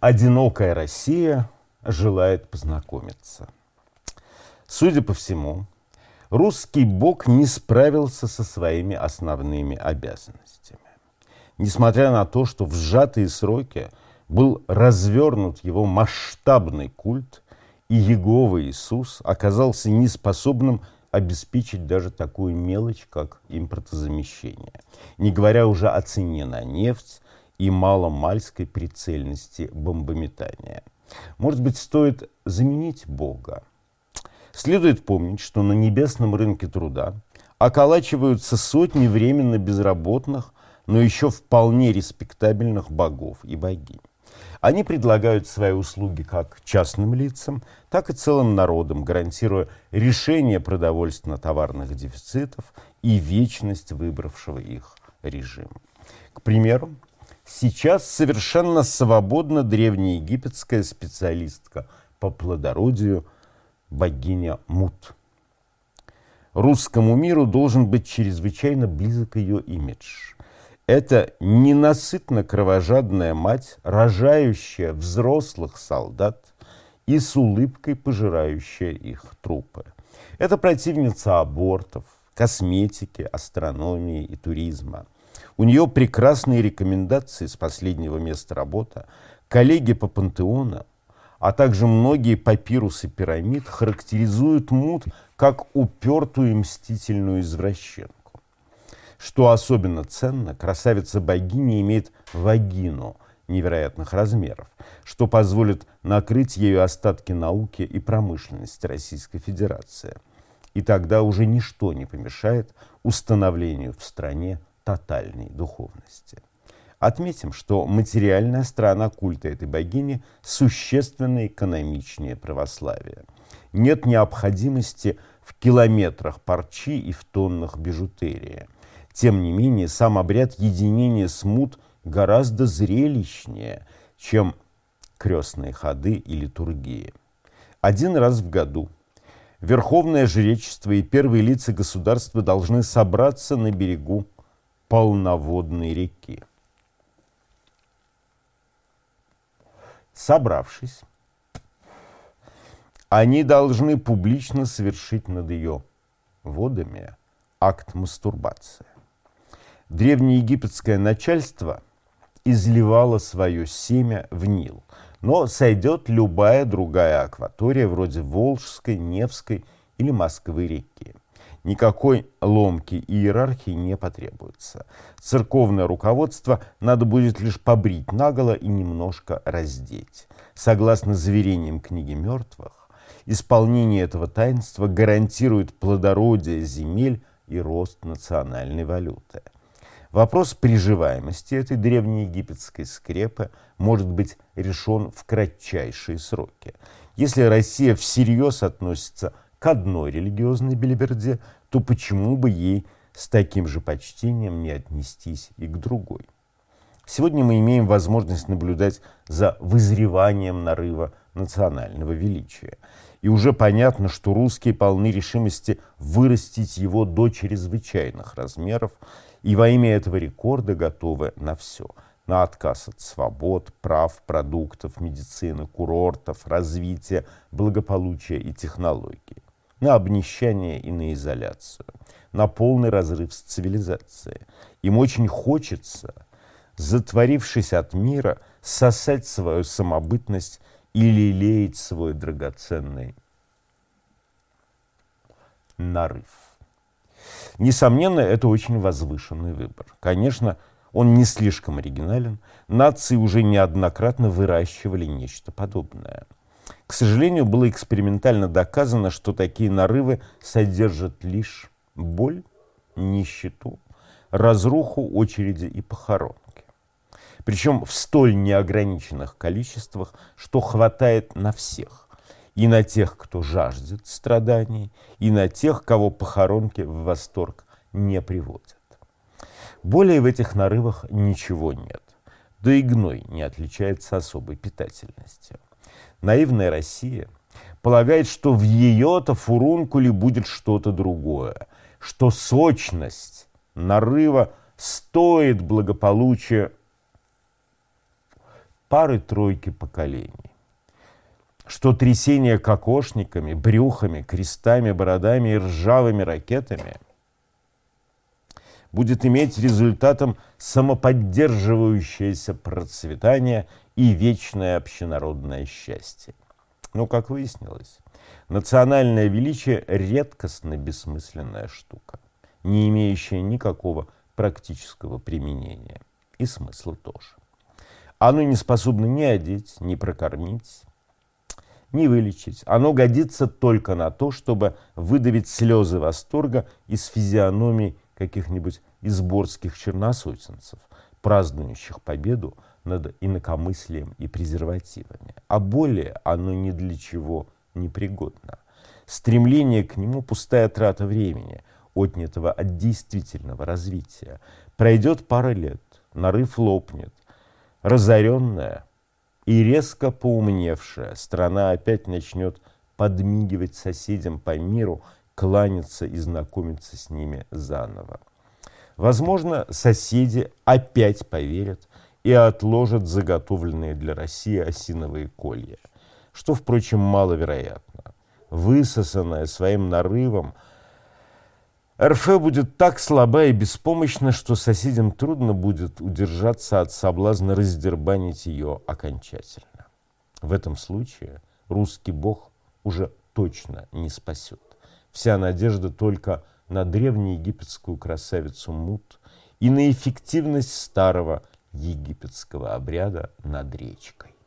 Одинокая Россия желает познакомиться. Судя по всему, русский бог не справился со своими основными обязанностями. Несмотря на то, что в сжатые сроки был развернут его масштабный культ, и Егова Иисус оказался неспособным обеспечить даже такую мелочь, как импортозамещение, не говоря уже о цене на нефть и маломальской прицельности бомбометания. Может быть, стоит заменить Бога? Следует помнить, что на небесном рынке труда околачиваются сотни временно безработных, но еще вполне респектабельных богов и богинь. Они предлагают свои услуги как частным лицам, так и целым народам, гарантируя решение продовольственно-товарных дефицитов и вечность выбравшего их режима. К примеру, сейчас совершенно свободна древнеегипетская специалистка по плодородию богиня Мут. Русскому миру должен быть чрезвычайно близок ее имидж – это ненасытно кровожадная мать, рожающая взрослых солдат и с улыбкой пожирающая их трупы. Это противница абортов, косметики, астрономии и туризма. У нее прекрасные рекомендации с последнего места работы. Коллеги по пантеону, а также многие папирусы пирамид характеризуют мут как упертую и мстительную извращенку. Что особенно ценно, красавица-богиня имеет вагину невероятных размеров, что позволит накрыть ею остатки науки и промышленности Российской Федерации. И тогда уже ничто не помешает установлению в стране тотальной духовности. Отметим, что материальная сторона культа этой богини существенно экономичнее православия. Нет необходимости в километрах парчи и в тоннах бижутерии – тем не менее, сам обряд единения смут гораздо зрелищнее, чем крестные ходы и литургии. Один раз в году Верховное Жречество и первые лица государства должны собраться на берегу полноводной реки. Собравшись, они должны публично совершить над ее водами акт мастурбации древнеегипетское начальство изливало свое семя в Нил. Но сойдет любая другая акватория, вроде Волжской, Невской или Москвы реки. Никакой ломки иерархии не потребуется. Церковное руководство надо будет лишь побрить наголо и немножко раздеть. Согласно заверениям книги мертвых, исполнение этого таинства гарантирует плодородие земель и рост национальной валюты. Вопрос приживаемости этой древнеегипетской скрепы может быть решен в кратчайшие сроки. Если Россия всерьез относится к одной религиозной белиберде, то почему бы ей с таким же почтением не отнестись и к другой? Сегодня мы имеем возможность наблюдать за вызреванием нарыва национального величия. И уже понятно, что русские полны решимости вырастить его до чрезвычайных размеров и во имя этого рекорда готовы на все. На отказ от свобод, прав, продуктов, медицины, курортов, развития, благополучия и технологий. На обнищание и на изоляцию. На полный разрыв с цивилизацией. Им очень хочется, затворившись от мира, сосать свою самобытность и лелеять свой драгоценный нарыв. Несомненно, это очень возвышенный выбор. Конечно, он не слишком оригинален. Нации уже неоднократно выращивали нечто подобное. К сожалению, было экспериментально доказано, что такие нарывы содержат лишь боль, нищету, разруху, очереди и похоронки. Причем в столь неограниченных количествах, что хватает на всех и на тех, кто жаждет страданий, и на тех, кого похоронки в восторг не приводят. Более в этих нарывах ничего нет. Да и гной не отличается особой питательностью. Наивная Россия полагает, что в ее-то фурункуле будет что-то другое, что сочность нарыва стоит благополучия пары-тройки поколений. Что трясение кокошниками, брюхами, крестами, бородами и ржавыми ракетами будет иметь результатом самоподдерживающееся процветание и вечное общенародное счастье. Но, как выяснилось, национальное величие – редкостно бессмысленная штука, не имеющая никакого практического применения. И смысла тоже. Оно не способно ни одеть, ни прокормить, ни вылечить. Оно годится только на то, чтобы выдавить слезы восторга из физиономий каких-нибудь изборских черносотенцев, празднующих победу над инакомыслием и презервативами. А более оно ни для чего не пригодно. Стремление к нему – пустая трата времени, отнятого от действительного развития. Пройдет пара лет, нарыв лопнет, разоренная и резко поумневшая страна опять начнет подмигивать соседям по миру, кланяться и знакомиться с ними заново. Возможно, соседи опять поверят и отложат заготовленные для России осиновые колья, что, впрочем, маловероятно. Высосанная своим нарывом, РФ будет так слаба и беспомощна, что соседям трудно будет удержаться от соблазна раздербанить ее окончательно. В этом случае русский бог уже точно не спасет. Вся надежда только на древнеегипетскую красавицу Мут и на эффективность старого египетского обряда над речкой.